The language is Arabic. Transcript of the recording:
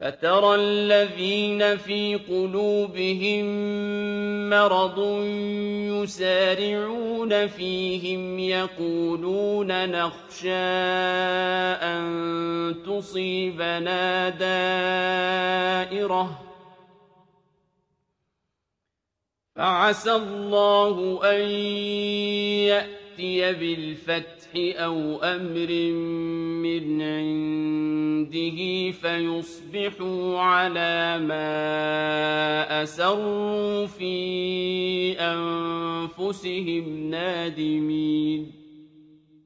فَتَرَى الَّذِينَ فِي قُلُوبِهِم مَّرَضٌ يُسَارِعُونَ فِيهِمْ يَقُولُونَ نَخْشَىٰ أَن تُصِيبَنَا دَائِرَةٌ ۚ. فَعَسَى اللَّهُ أَن يَأْتِيَ بِالْفَتْحِ أَوْ أَمْرٍ مِّنْ عِندِهِ فَيُصْبِحُوا عَلَىٰ مَا أَسَرُّوا فِي أَنفُسِهِمْ نَادِمِينَ.